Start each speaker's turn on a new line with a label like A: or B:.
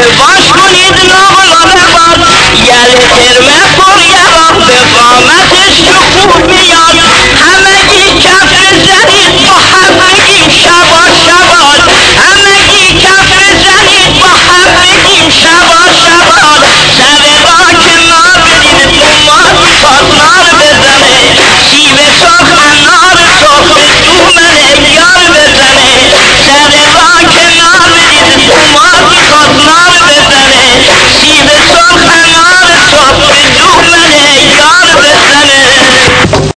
A: Nirvana.